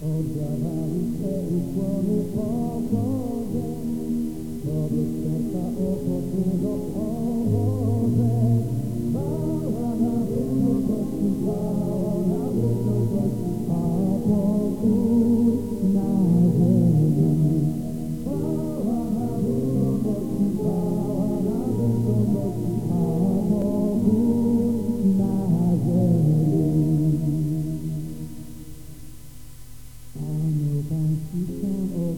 Oh, ukłony pokorze, wobec serca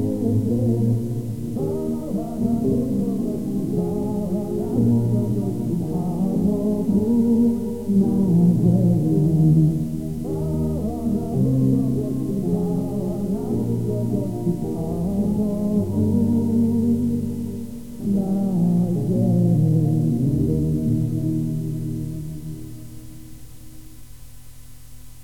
oh